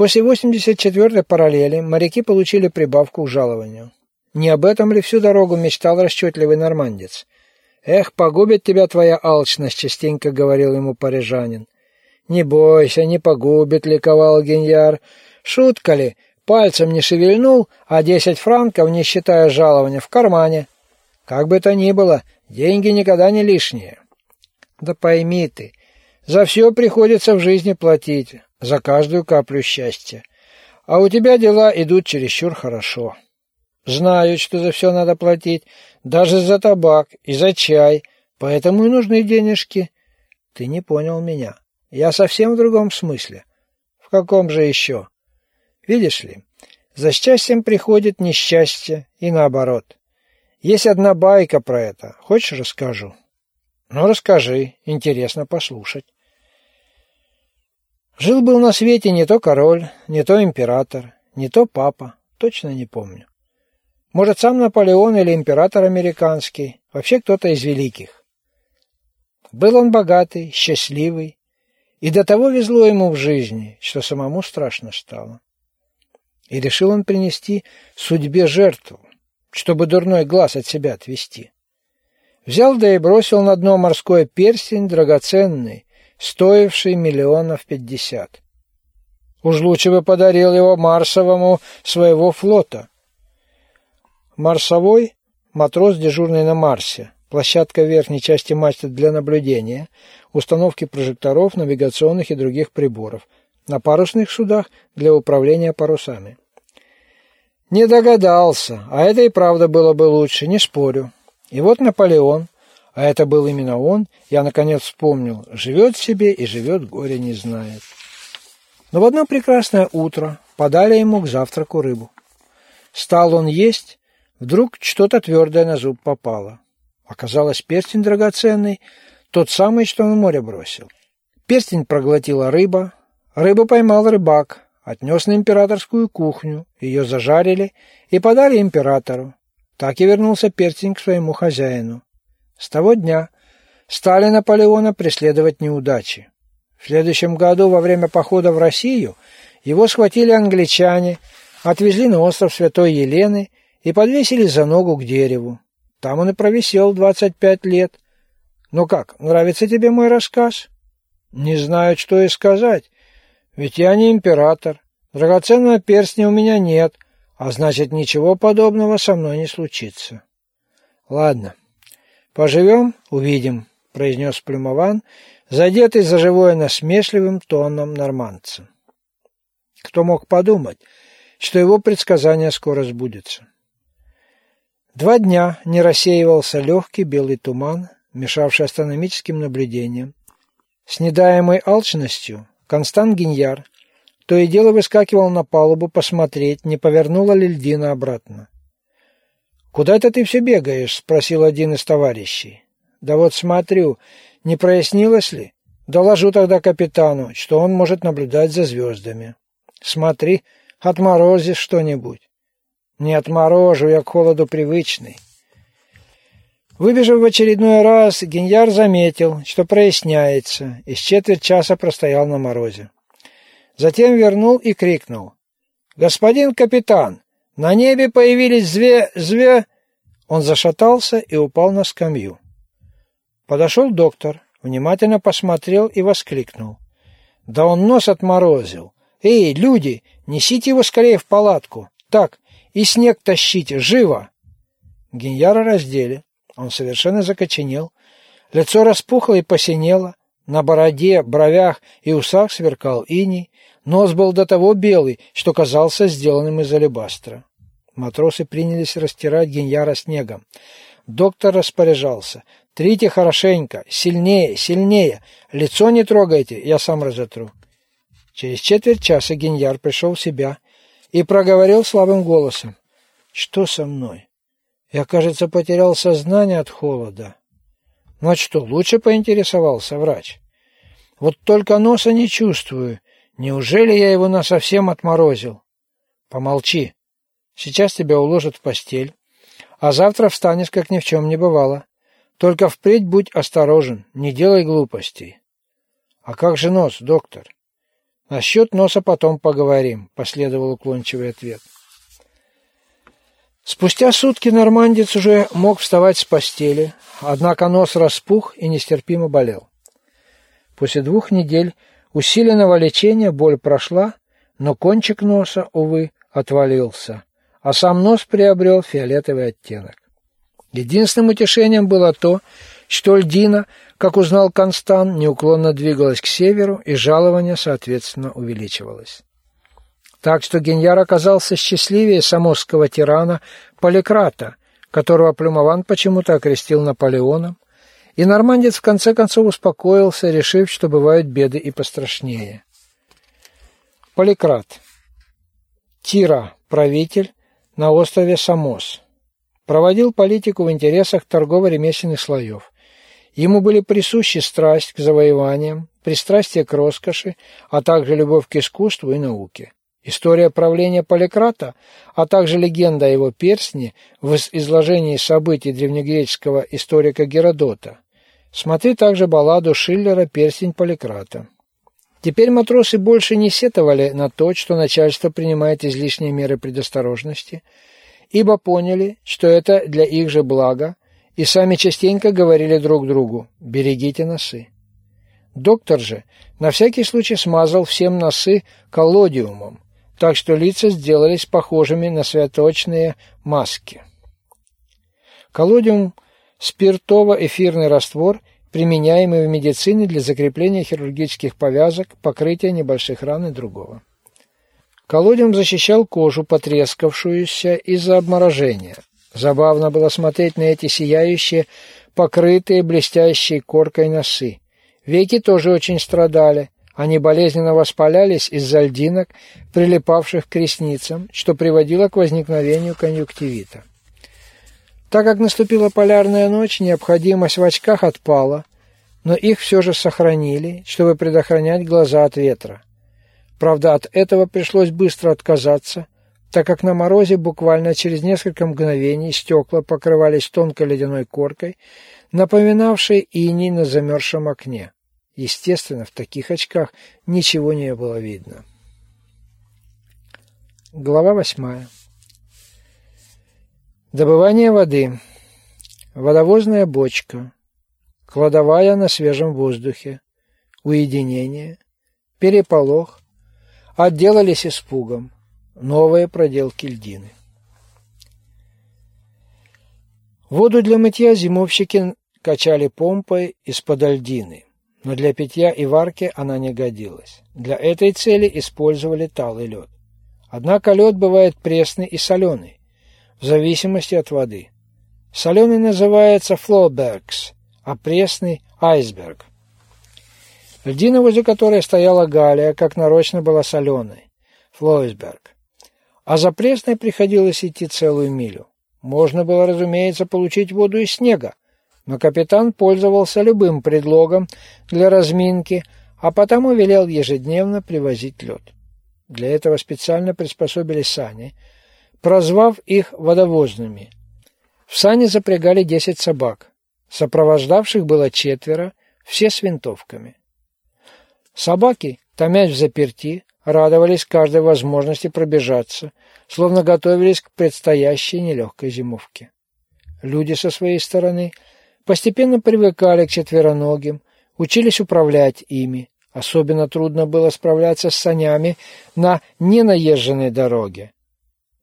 После 84-й параллели моряки получили прибавку к жалованию. Не об этом ли всю дорогу мечтал расчетливый нормандец? «Эх, погубит тебя твоя алчность», — частенько говорил ему парижанин. «Не бойся, не погубит», — ликовал Геньяр. «Шутка ли? Пальцем не шевельнул, а десять франков, не считая жалования, в кармане. Как бы то ни было, деньги никогда не лишние». «Да пойми ты, за все приходится в жизни платить, за каждую каплю счастья. А у тебя дела идут чересчур хорошо. Знают, что за все надо платить, даже за табак и за чай, поэтому и нужны денежки. Ты не понял меня. Я совсем в другом смысле. В каком же еще? Видишь ли, за счастьем приходит несчастье и наоборот. Есть одна байка про это. Хочешь, расскажу? Ну, расскажи. Интересно послушать. Жил-был на свете не то король, не то император, не то папа, точно не помню. Может, сам Наполеон или император американский, вообще кто-то из великих. Был он богатый, счастливый, и до того везло ему в жизни, что самому страшно стало. И решил он принести судьбе жертву, чтобы дурной глаз от себя отвести. Взял да и бросил на дно морской перстень драгоценный, стоивший миллионов пятьдесят. Уж лучше бы подарил его Марсовому своего флота. Марсовой – матрос, дежурный на Марсе, площадка верхней части мачты для наблюдения, установки прожекторов, навигационных и других приборов, на парусных судах для управления парусами. Не догадался, а это и правда было бы лучше, не спорю. И вот Наполеон – а это был именно он, я наконец вспомнил, живет себе и живет, горе не знает. Но в одно прекрасное утро подали ему к завтраку рыбу. Стал он есть, вдруг что-то твердое на зуб попало. Оказалось, перстень драгоценный, тот самый, что он в море бросил. Перстень проглотила рыба, рыбу поймал рыбак, отнес на императорскую кухню, ее зажарили и подали императору. Так и вернулся перстень к своему хозяину. С того дня стали Наполеона преследовать неудачи. В следующем году во время похода в Россию его схватили англичане, отвезли на остров Святой Елены и подвесили за ногу к дереву. Там он и провисел 25 лет. Ну как, нравится тебе мой рассказ? Не знаю, что и сказать. Ведь я не император. Драгоценного перстня у меня нет, а значит, ничего подобного со мной не случится. Ладно, «Поживем – увидим», – произнес Плюмован, задетый за живое насмешливым тоном нормандца. Кто мог подумать, что его предсказание скоро сбудется? Два дня не рассеивался легкий белый туман, мешавший астрономическим наблюдениям. С недаемой алчностью Констант Гиньяр то и дело выскакивал на палубу посмотреть, не повернула ли льдина обратно. «Куда это ты все бегаешь?» – спросил один из товарищей. «Да вот смотрю, не прояснилось ли? Доложу тогда капитану, что он может наблюдать за звездами. Смотри, отморозишь что-нибудь». «Не отморожу, я к холоду привычный». Выбежав в очередной раз, Геньяр заметил, что проясняется, и с четверть часа простоял на морозе. Затем вернул и крикнул. «Господин капитан, на небе появились зве... зве... Он зашатался и упал на скамью. Подошел доктор, внимательно посмотрел и воскликнул. Да он нос отморозил. Эй, люди, несите его скорее в палатку. Так, и снег тащите, живо! Геньяра раздели. Он совершенно закоченел. Лицо распухло и посинело. На бороде, бровях и усах сверкал иней. Нос был до того белый, что казался сделанным из алебастра. Матросы принялись растирать Геньяра снегом. Доктор распоряжался. «Трите хорошенько, сильнее, сильнее. Лицо не трогайте, я сам разотру». Через четверть часа Геньяр пришел в себя и проговорил слабым голосом. «Что со мной? Я, кажется, потерял сознание от холода». «Ну а что, лучше поинтересовался врач?» «Вот только носа не чувствую. Неужели я его насовсем отморозил?» «Помолчи. Сейчас тебя уложат в постель, а завтра встанешь, как ни в чем не бывало. Только впредь будь осторожен, не делай глупостей. А как же нос, доктор? Насчет носа потом поговорим, последовал уклончивый ответ. Спустя сутки нормандец уже мог вставать с постели, однако нос распух и нестерпимо болел. После двух недель усиленного лечения боль прошла, но кончик носа, увы, отвалился, а сам нос приобрел фиолетовый оттенок. Единственным утешением было то, что льдина, как узнал Констан, неуклонно двигалась к северу, и жалование, соответственно, увеличивалось. Так что Геньяр оказался счастливее самосского тирана Поликрата, которого Плюмован почему-то окрестил Наполеоном, и нормандец в конце концов успокоился, решив, что бывают беды и пострашнее. Поликрат. Тира, правитель, на острове Самос. Проводил политику в интересах торгово-ремесленных слоев. Ему были присущи страсть к завоеваниям, пристрастие к роскоши, а также любовь к искусству и науке. История правления Поликрата, а также легенда о его перстне в изложении событий древнегреческого историка Геродота. Смотри также балладу Шиллера «Перстень Поликрата». Теперь матросы больше не сетовали на то, что начальство принимает излишние меры предосторожности, ибо поняли, что это для их же блага, и сами частенько говорили друг другу «берегите носы». Доктор же на всякий случай смазал всем носы коллодиумом, так что лица сделались похожими на святочные маски. Коллодиум – спиртово-эфирный раствор, применяемый в медицине для закрепления хирургических повязок, покрытия небольших ран и другого. Коллодиум защищал кожу, потрескавшуюся из-за обморожения. Забавно было смотреть на эти сияющие, покрытые блестящей коркой носы. Веки тоже очень страдали – они болезненно воспалялись из-за льдинок, прилипавших к ресницам, что приводило к возникновению конъюнктивита. Так как наступила полярная ночь, необходимость в очках отпала, но их все же сохранили, чтобы предохранять глаза от ветра. Правда, от этого пришлось быстро отказаться, так как на морозе буквально через несколько мгновений стекла покрывались тонкой ледяной коркой, напоминавшей иней на замерзшем окне. Естественно, в таких очках ничего не было видно. Глава восьмая. Добывание воды. Водовозная бочка. Кладовая на свежем воздухе. Уединение. Переполох. Отделались испугом. Новые проделки льдины. Воду для мытья зимовщики качали помпой из-под льдины но для питья и варки она не годилась. Для этой цели использовали талый лед. Однако лед бывает пресный и соленый, в зависимости от воды. Соленый называется флоубергс, а пресный – айсберг. Льдина, возле которой стояла Галия, как нарочно была соленой – флоисберг. А за пресной приходилось идти целую милю. Можно было, разумеется, получить воду из снега, но капитан пользовался любым предлогом для разминки, а потому велел ежедневно привозить лед. Для этого специально приспособили сани, прозвав их водовозными. В сани запрягали десять собак. Сопровождавших было четверо, все с винтовками. Собаки, томясь в заперти, радовались каждой возможности пробежаться, словно готовились к предстоящей нелегкой зимовке. Люди со своей стороны – Постепенно привыкали к четвероногим, учились управлять ими. Особенно трудно было справляться с санями на ненаезженной дороге.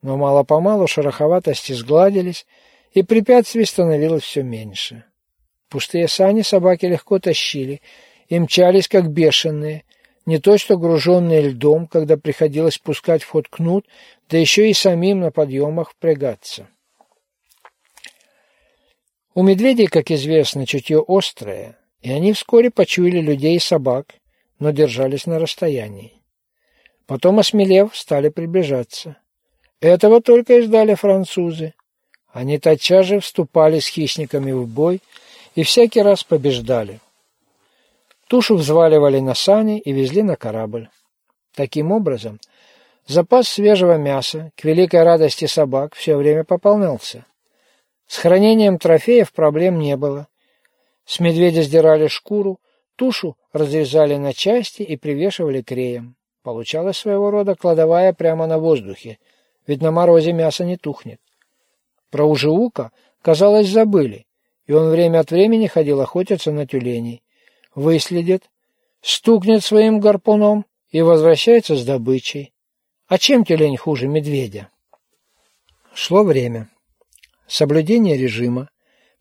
Но мало-помалу шероховатости сгладились, и препятствий становилось все меньше. Пустые сани собаки легко тащили и мчались, как бешеные, не то что груженные льдом, когда приходилось пускать в ход кнут, да еще и самим на подъемах впрягаться. У медведей, как известно, чутье острое, и они вскоре почуяли людей и собак, но держались на расстоянии. Потом, осмелев, стали приближаться. Этого только и ждали французы. Они тотчас же вступали с хищниками в бой и всякий раз побеждали. Тушу взваливали на сани и везли на корабль. Таким образом, запас свежего мяса, к великой радости собак, все время пополнялся. С хранением трофеев проблем не было. С медведя сдирали шкуру, тушу разрезали на части и привешивали к реям. Получалась своего рода кладовая прямо на воздухе, ведь на морозе мясо не тухнет. Про Ужиука, казалось, забыли, и он время от времени ходил охотиться на тюленей. Выследит, стукнет своим гарпуном и возвращается с добычей. А чем тюлень хуже медведя? Шло время. Соблюдение режима,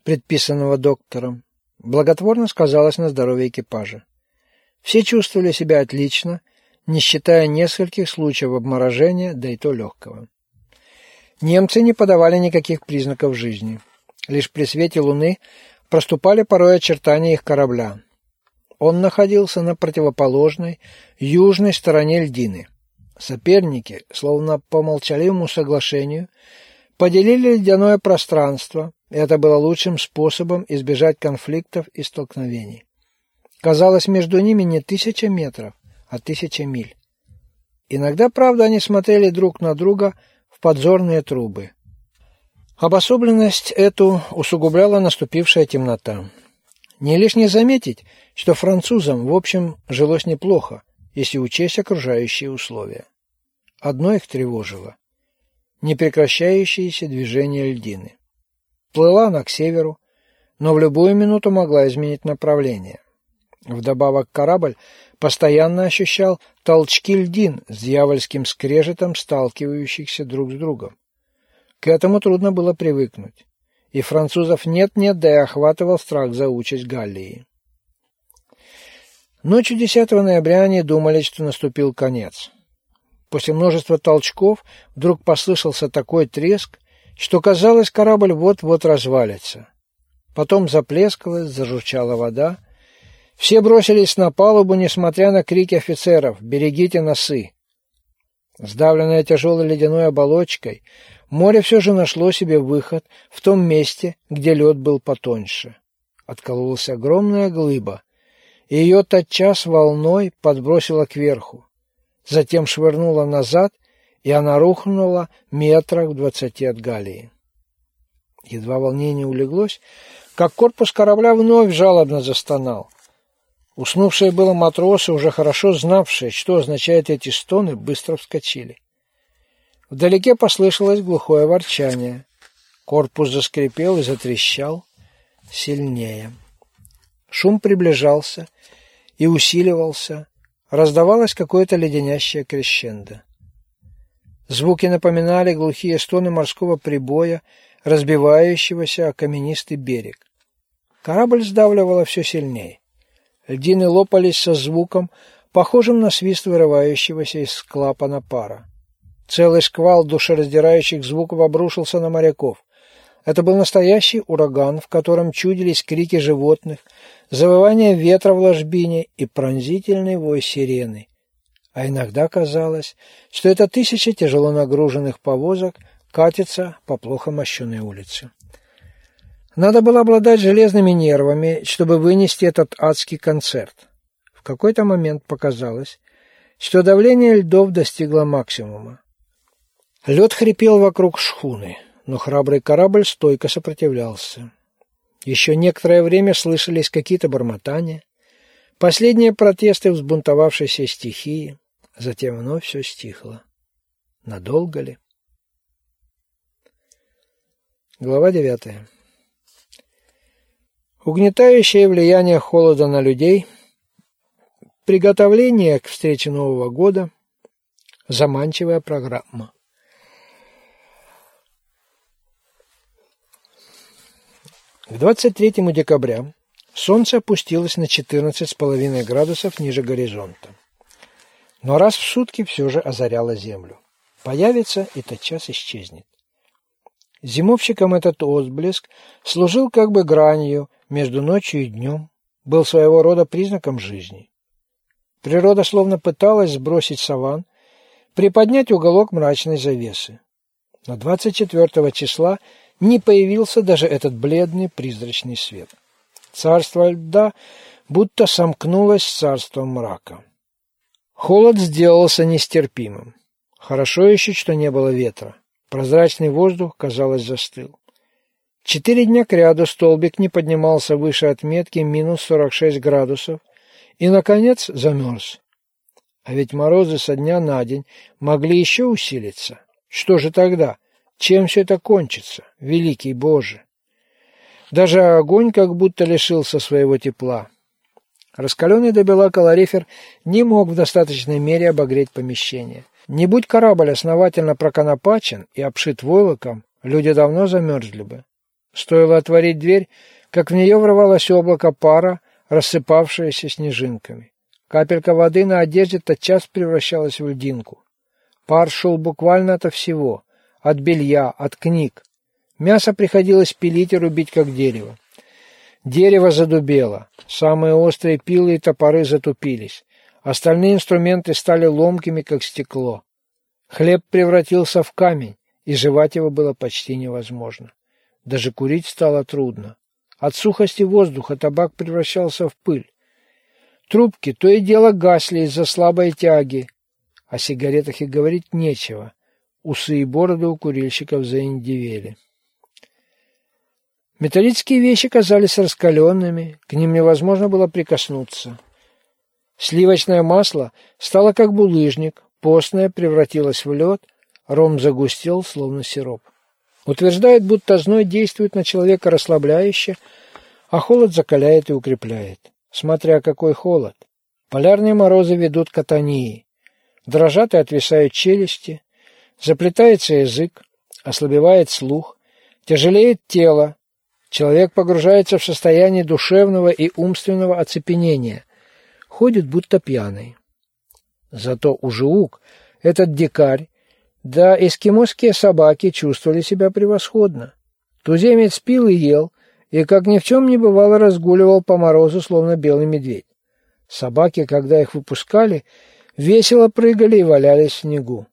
предписанного доктором, благотворно сказалось на здоровье экипажа. Все чувствовали себя отлично, не считая нескольких случаев обморожения, да и то легкого. Немцы не подавали никаких признаков жизни. Лишь при свете луны проступали порой очертания их корабля. Он находился на противоположной, южной стороне льдины. Соперники, словно по молчаливому соглашению, поделили ледяное пространство, и это было лучшим способом избежать конфликтов и столкновений. Казалось, между ними не тысяча метров, а тысяча миль. Иногда, правда, они смотрели друг на друга в подзорные трубы. Обособленность эту усугубляла наступившая темнота. Не лишне заметить, что французам, в общем, жилось неплохо, если учесть окружающие условия. Одно их тревожило – непрекращающееся движение льдины. Плыла она к северу, но в любую минуту могла изменить направление. Вдобавок корабль постоянно ощущал толчки льдин с дьявольским скрежетом, сталкивающихся друг с другом. К этому трудно было привыкнуть, и французов нет-нет, да и охватывал страх за участь Галлии. Ночью 10 ноября они думали, что наступил конец. После множества толчков вдруг послышался такой треск, что казалось, корабль вот-вот развалится. Потом заплескалась, зажурчала вода, все бросились на палубу, несмотря на крики офицеров «Берегите носы!». Сдавленное тяжелой ледяной оболочкой, море все же нашло себе выход в том месте, где лед был потоньше. Откололась огромная глыба, и ее тотчас волной подбросило кверху. Затем швырнула назад, и она рухнула метрах в двадцати от Галии. Едва волнение улеглось, как корпус корабля вновь жалобно застонал. Уснувшие было матросы, уже хорошо знавшие, что означают эти стоны, быстро вскочили. Вдалеке послышалось глухое ворчание. Корпус заскрипел и затрещал сильнее. Шум приближался и усиливался. Раздавалось какое-то леденящее крещендо. Звуки напоминали глухие стоны морского прибоя, разбивающегося о каменистый берег. Корабль сдавливало все сильнее. Льдины лопались со звуком, похожим на свист вырывающегося из клапана пара. Целый шквал душераздирающих звуков обрушился на моряков. Это был настоящий ураган, в котором чудились крики животных, завывание ветра в ложбине и пронзительный вой сирены. А иногда казалось, что это тысячи тяжело нагруженных повозок катятся по плохо мощенной улице. Надо было обладать железными нервами, чтобы вынести этот адский концерт. В какой-то момент показалось, что давление льдов достигло максимума. Лед хрипел вокруг шхуны, но храбрый корабль стойко сопротивлялся. Еще некоторое время слышались какие-то бормотания, последние протесты взбунтовавшейся стихии, затем вновь все стихло. Надолго ли? Глава девятая. Угнетающее влияние холода на людей, приготовление к встрече Нового года, заманчивая программа. К 23 декабря солнце опустилось на 14,5 градусов ниже горизонта. Но раз в сутки все же озаряло землю. Появится и тотчас исчезнет. Зимовщикам этот отблеск служил как бы гранью между ночью и днем, был своего рода признаком жизни. Природа словно пыталась сбросить саван, приподнять уголок мрачной завесы. Но 24 числа не появился даже этот бледный призрачный свет. Царство льда будто сомкнулось с царством мрака. Холод сделался нестерпимым. Хорошо еще, что не было ветра. Прозрачный воздух, казалось, застыл. Четыре дня кряду столбик не поднимался выше отметки минус 46 градусов и, наконец, замерз. А ведь морозы со дня на день могли еще усилиться. Что же тогда? Чем все это кончится, великий Боже? Даже огонь как будто лишился своего тепла. Раскаленный до бела калорифер не мог в достаточной мере обогреть помещение. Не будь корабль основательно проконопачен и обшит войлоком, люди давно замерзли бы. Стоило отворить дверь, как в нее врывалось облако пара, рассыпавшееся снежинками. Капелька воды на одежде тотчас превращалась в льдинку. Пар шел буквально ото всего, от белья, от книг. Мясо приходилось пилить и рубить, как дерево. Дерево задубело, самые острые пилы и топоры затупились. Остальные инструменты стали ломкими, как стекло. Хлеб превратился в камень, и жевать его было почти невозможно. Даже курить стало трудно. От сухости воздуха табак превращался в пыль. Трубки то и дело гасли из-за слабой тяги. О сигаретах и говорить нечего. Усы и бороды у курильщиков заиндивели. Металлические вещи казались раскаленными, к ним невозможно было прикоснуться. Сливочное масло стало как булыжник, постное превратилось в лед, ром загустел, словно сироп. Утверждает, будто зной действует на человека расслабляюще, а холод закаляет и укрепляет. Смотря какой холод. Полярные морозы ведут к атонии. Дрожат и отвисают челюсти, заплетается язык, ослабевает слух, тяжелеет тело, Человек погружается в состояние душевного и умственного оцепенения, ходит будто пьяный. Зато Ужиук, этот дикарь, да эскимосские собаки чувствовали себя превосходно. Туземец пил и ел, и, как ни в чем не бывало, разгуливал по морозу, словно белый медведь. Собаки, когда их выпускали, весело прыгали и валялись в снегу.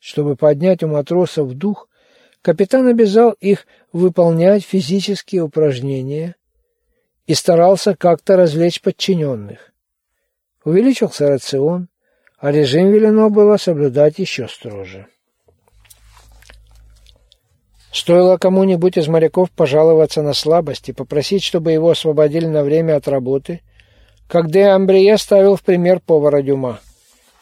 Чтобы поднять у матросов дух, Капитан обязал их выполнять физические упражнения и старался как-то развлечь подчиненных. Увеличился рацион, а режим велено было соблюдать еще строже. Стоило кому-нибудь из моряков пожаловаться на слабость и попросить, чтобы его освободили на время от работы, как де Амбрие ставил в пример повара Дюма.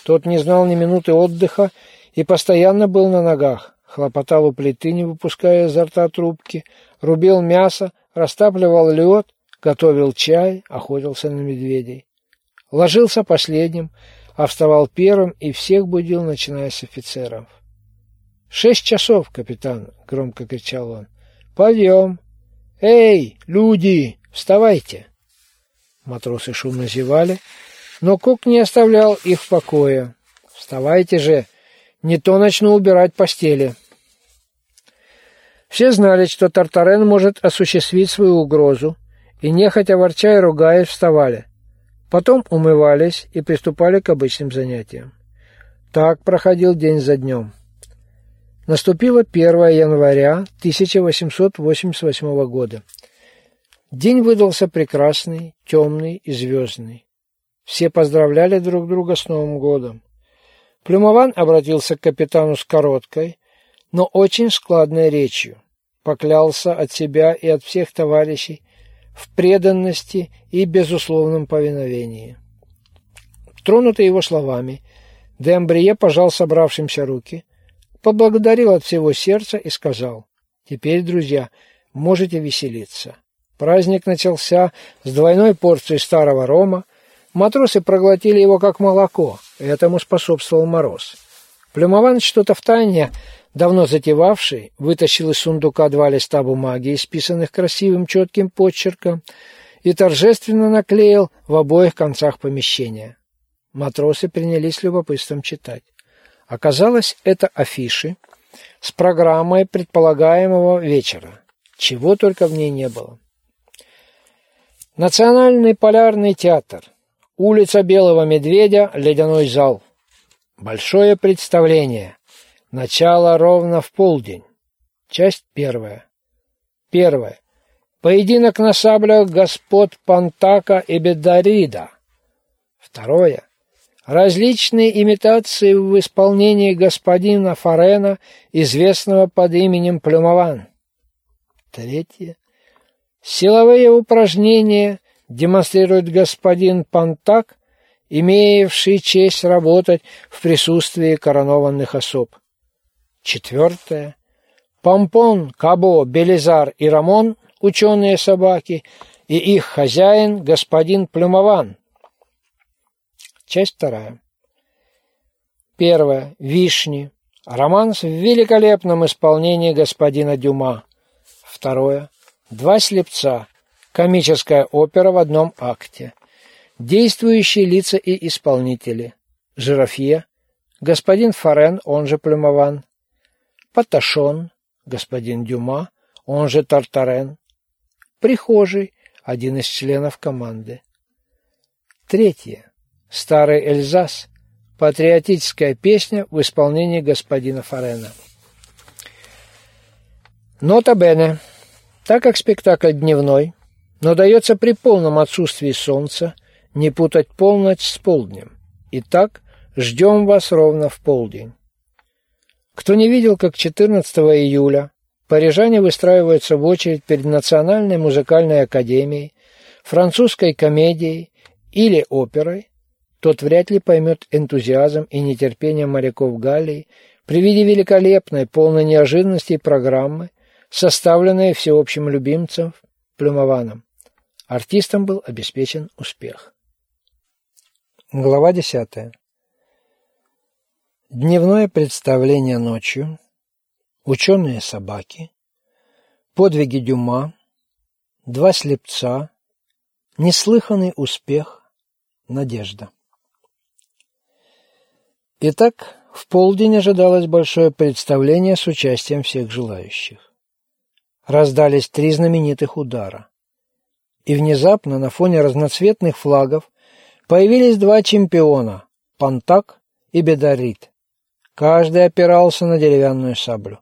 Тот не знал ни минуты отдыха и постоянно был на ногах хлопотал у плиты, не выпуская изо рта трубки, рубил мясо, растапливал лед, готовил чай, охотился на медведей. Ложился последним, а вставал первым и всех будил, начиная с офицеров. «Шесть часов, капитан!» — громко кричал он. «Подъем! Эй, люди, вставайте!» Матросы шумно зевали, но Кук не оставлял их в покое. «Вставайте же!» Не то начну убирать постели. Все знали, что Тартарен может осуществить свою угрозу, и нехотя ворча и ругаясь вставали. Потом умывались и приступали к обычным занятиям. Так проходил день за днем. Наступило 1 января 1888 года. День выдался прекрасный, темный и звездный. Все поздравляли друг друга с Новым годом. Плюмован обратился к капитану с короткой, но очень складной речью. Поклялся от себя и от всех товарищей в преданности и безусловном повиновении. Тронутый его словами, Дембрие пожал собравшимся руки, поблагодарил от всего сердца и сказал, «Теперь, друзья, можете веселиться». Праздник начался с двойной порцией старого рома, Матросы проглотили его как молоко, этому способствовал мороз. Плюмован что-то в тайне, давно затевавший, вытащил из сундука два листа бумаги, исписанных красивым четким почерком, и торжественно наклеил в обоих концах помещения. Матросы принялись любопытством читать. Оказалось, это афиши с программой предполагаемого вечера. Чего только в ней не было. Национальный полярный театр – Улица Белого Медведя, ледяной зал. Большое представление. Начало ровно в полдень. Часть первая. Первое. Поединок на саблях господ Пантака и Бедарида. Второе. Различные имитации в исполнении господина Фарена, известного под именем Плюмован. Третье. Силовые упражнения демонстрирует господин Пантак имевший честь работать в присутствии коронованных особ. Четвертое. Помпон, Кабо, Белизар и Рамон, ученые собаки, и их хозяин, господин Плюмован. Часть вторая. Первое. Вишни. Романс в великолепном исполнении господина Дюма. Второе. Два слепца. Комическая опера в одном акте. Действующие лица и исполнители. Жирафье. Господин Форен, он же Плюмован. Паташон. Господин Дюма, он же Тартарен. Прихожий. Один из членов команды. Третье. Старый Эльзас. Патриотическая песня в исполнении господина Форена. Нота Бене. Так как спектакль дневной, но дается при полном отсутствии солнца, не путать полночь с полднем. Итак, ждем вас ровно в полдень. Кто не видел, как 14 июля парижане выстраиваются в очередь перед Национальной музыкальной академией, французской комедией или оперой, тот вряд ли поймет энтузиазм и нетерпение моряков Галлии при виде великолепной, полной неожиданностей программы, составленной всеобщим любимцем Плюмованом. Артистам был обеспечен успех. Глава 10. Дневное представление ночью, ученые собаки, подвиги Дюма, два слепца, неслыханный успех, надежда. Итак, в полдень ожидалось большое представление с участием всех желающих. Раздались три знаменитых удара. И внезапно на фоне разноцветных флагов появились два чемпиона – Пантак и Бедарит. Каждый опирался на деревянную саблю.